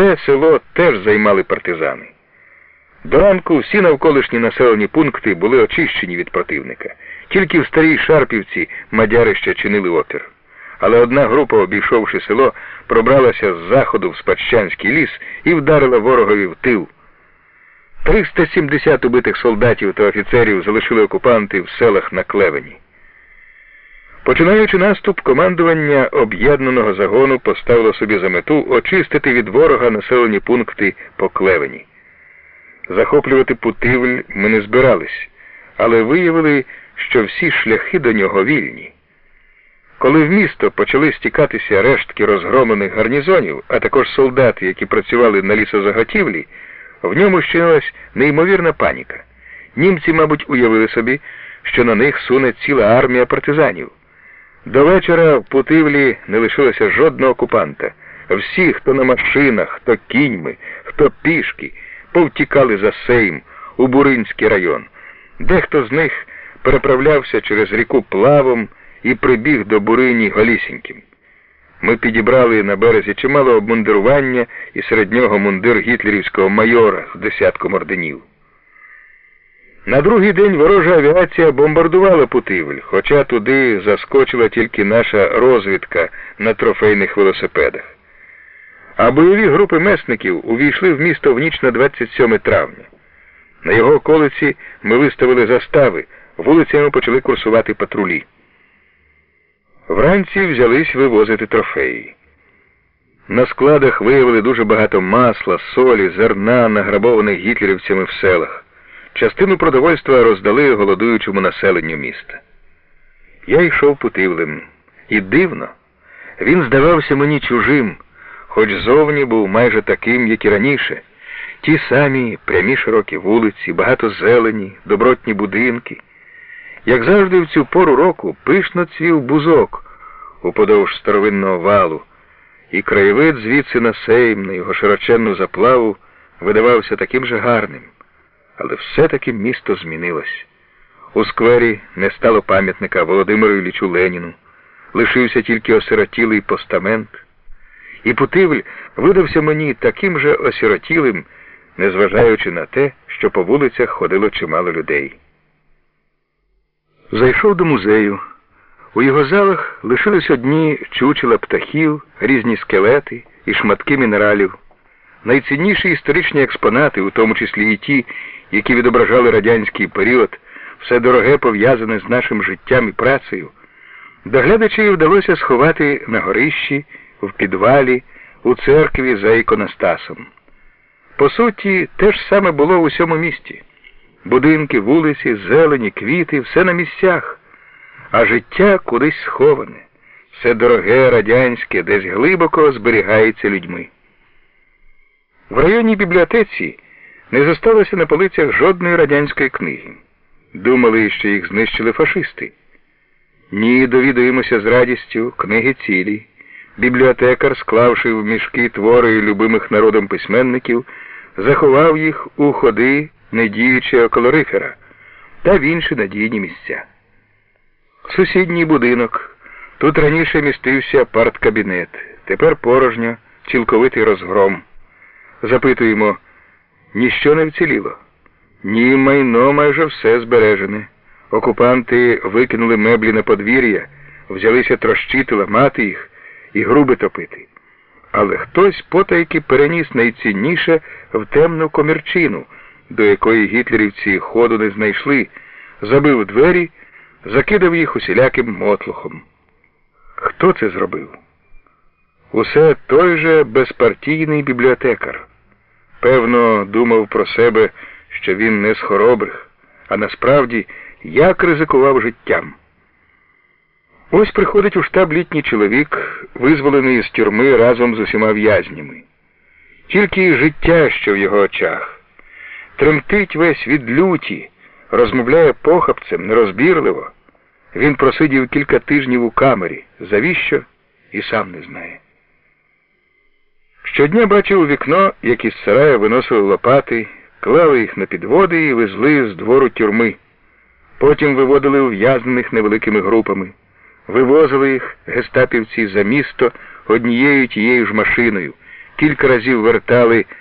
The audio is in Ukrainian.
Це село теж займали партизани. До ранку всі навколишні населені пункти були очищені від противника. Тільки в старій Шарпівці мадяри ще чинили опір. Але одна група, обійшовши село, пробралася з заходу в Спадщанський ліс і вдарила ворогові в тил. 370 убитих солдатів та офіцерів залишили окупанти в селах на Клевені. Починаючи наступ, командування об'єднаного загону поставило собі за мету очистити від ворога населені пункти по Клевені. Захоплювати Путивль ми не збирались, але виявили, що всі шляхи до нього вільні. Коли в місто почали стікатися рештки розгромлених гарнізонів, а також солдати, які працювали на лісозаготівлі, в ньому щинилась неймовірна паніка. Німці, мабуть, уявили собі, що на них суне ціла армія партизанів. До вечора в Путивлі не лишилося жодного окупанта. Всі, хто на машинах, хто кіньми, хто пішки, повтікали за Сейм у Буринський район. Дехто з них переправлявся через ріку плавом і прибіг до Бурині голісіньким. Ми підібрали на березі чимало обмундирування і серед нього мундир гітлерівського майора з десятком орденів. На другий день ворожа авіація бомбардувала Путивль, хоча туди заскочила тільки наша розвідка на трофейних велосипедах. А бойові групи месників увійшли в місто в ніч на 27 травня. На його околиці ми виставили застави, вулицями почали курсувати патрулі. Вранці взялись вивозити трофеї. На складах виявили дуже багато масла, солі, зерна, награбованих гітлерівцями в селах. Частину продовольства роздали голодуючому населенню міста. Я йшов путивлем, і дивно, він здавався мені чужим, хоч зовні був майже таким, як і раніше. Ті самі прямі широкі вулиці, багато зелені, добротні будинки. Як завжди в цю пору року пишно цвів бузок уподовж старовинного валу, і краєвид звідси на сейм, на його широченну заплаву видавався таким же гарним. Але все-таки місто змінилось. У сквері не стало пам'ятника Володимиру Іллічу Леніну, лишився тільки осиротілий постамент. І Путивль видався мені таким же осиротілим, незважаючи на те, що по вулицях ходило чимало людей. Зайшов до музею. У його залах лишились одні чучела птахів, різні скелети і шматки мінералів. Найцінніші історичні експонати, у тому числі і ті, які відображали радянський період, все дороге пов'язане з нашим життям і працею, доглядачі вдалося сховати на горищі, в підвалі, у церкві за іконостасом. По суті, те ж саме було в усьому місті. Будинки, вулиці, зелені, квіти, все на місцях, а життя кудись сховане, все дороге, радянське, десь глибоко зберігається людьми. В районній бібліотеці не зосталося на полицях жодної радянської книги. Думали, що їх знищили фашисти. Ні, довідуємося з радістю, книги цілі. Бібліотекар, склавши в мішки твори любимих народом письменників, заховав їх у ходи недіючого колорифера та в інші надійні місця. Сусідній будинок. Тут раніше містився парткабінет, тепер порожньо, цілковитий розгром. Запитуємо, ніщо не вціліло? Ні, майно майже все збережене. Окупанти викинули меблі на подвір'я, взялися трощити, ламати їх і груби топити. Але хтось потайки переніс найцінніше в темну комірчину, до якої гітлерівці ходу не знайшли, забив двері, закидав їх усіляким мотлухом. Хто це зробив? Усе той же безпартійний бібліотекар. Певно, думав про себе, що він не з хоробрих, а насправді як ризикував життям. Ось приходить у штаб літній чоловік, визволений з тюрми разом з усіма в'язнями. Тільки життя, що в його очах, тремтить весь від люті, розмовляє похапцем, нерозбірливо. Він просидів кілька тижнів у камері, завіщо і сам не знає. Щодня бачив у вікно, як із сарая виносили лопати, клали їх на підводи і везли з двору тюрми. Потім виводили ув'язнених невеликими групами, вивозили їх гестапівці за місто однією тією ж машиною, кілька разів вертали